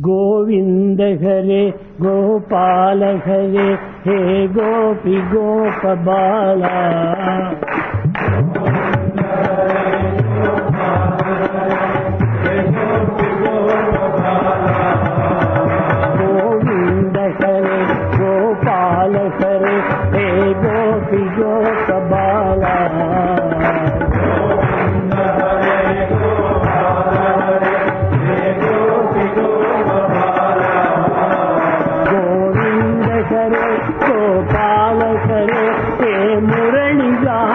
गोविन्द हरे गोपी गोपाल हरे हे जा